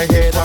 my head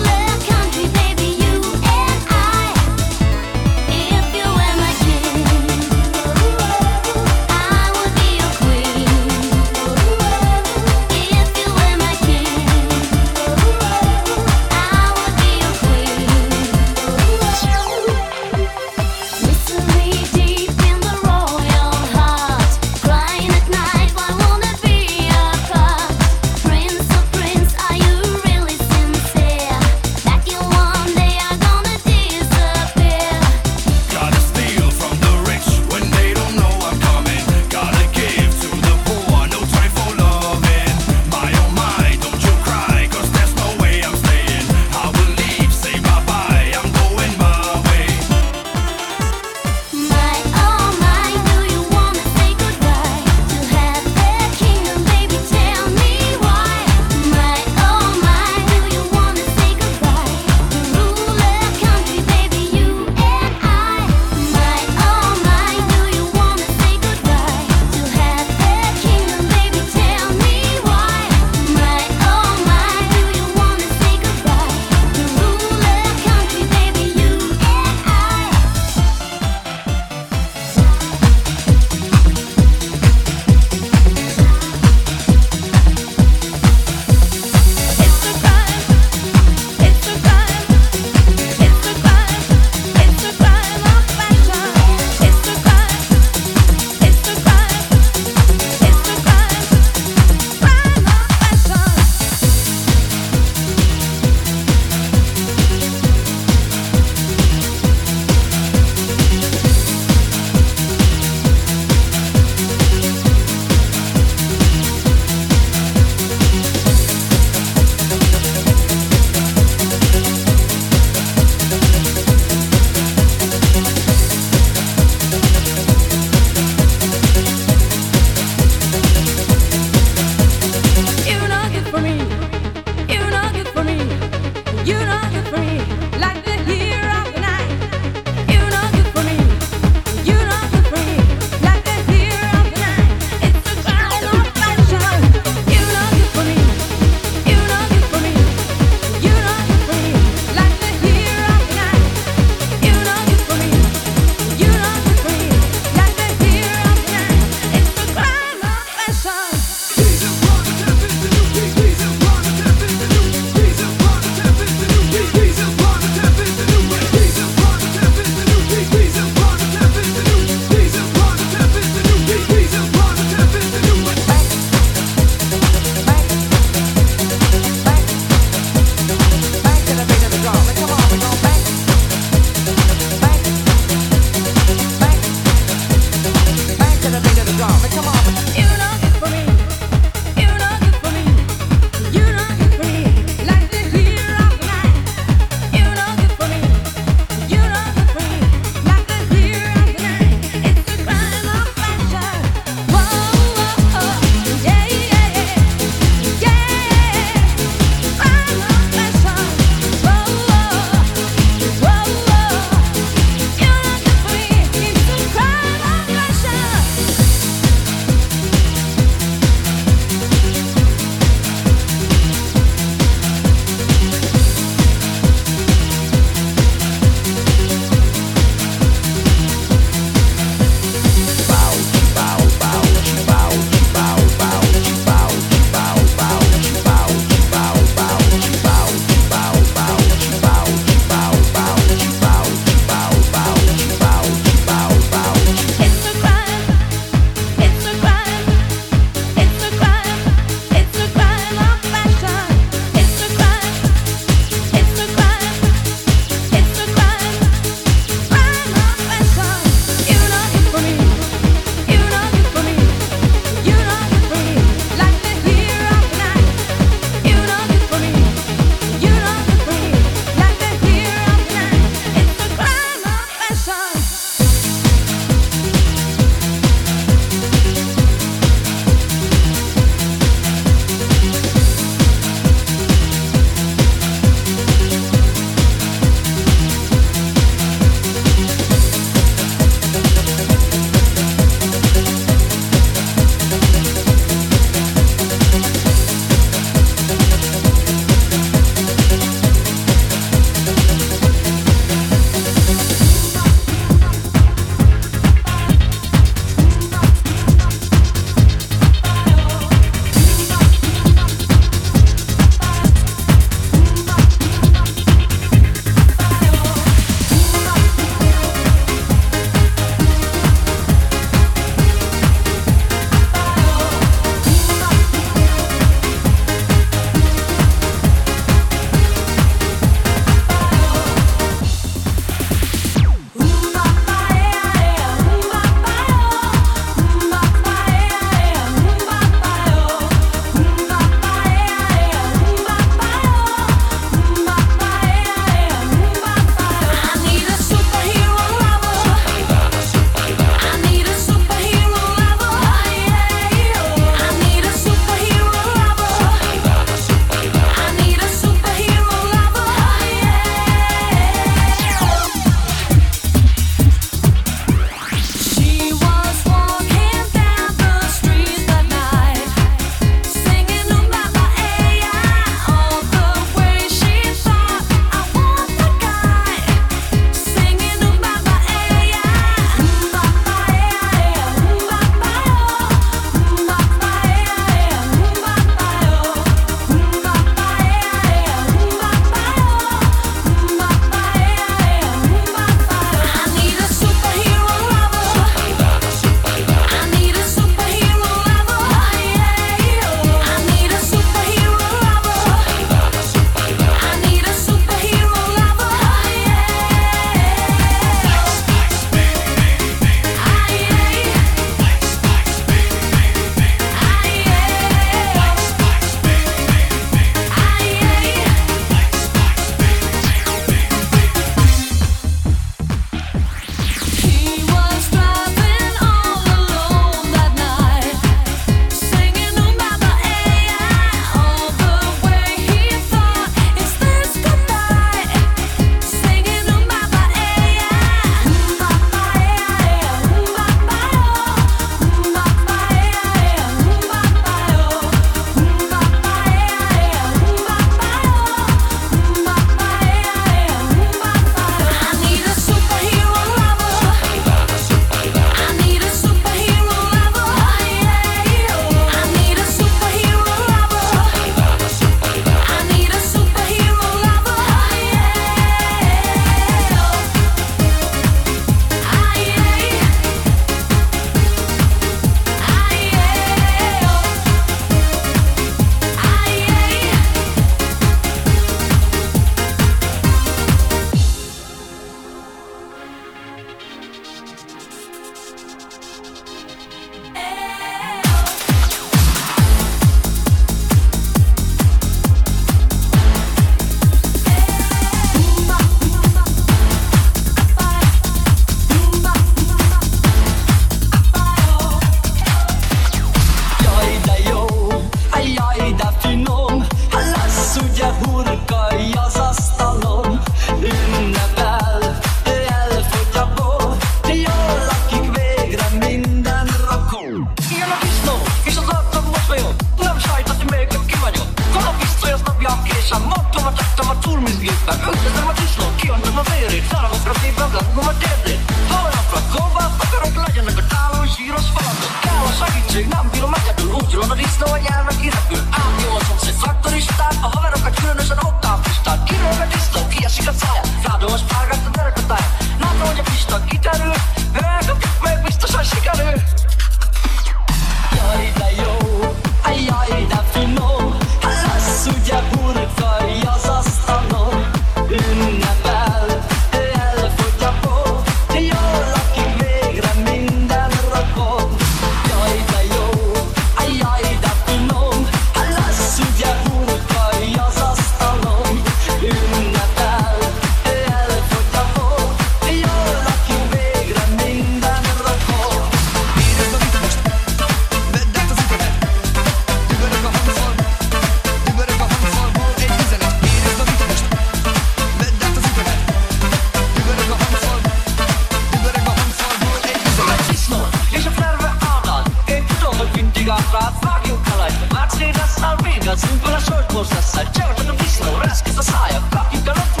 Odwagę kalaśny, macie nas na winga Syn pola szort można stać, działa czego pisnął Raz kiedy zasaja, w kapim galopie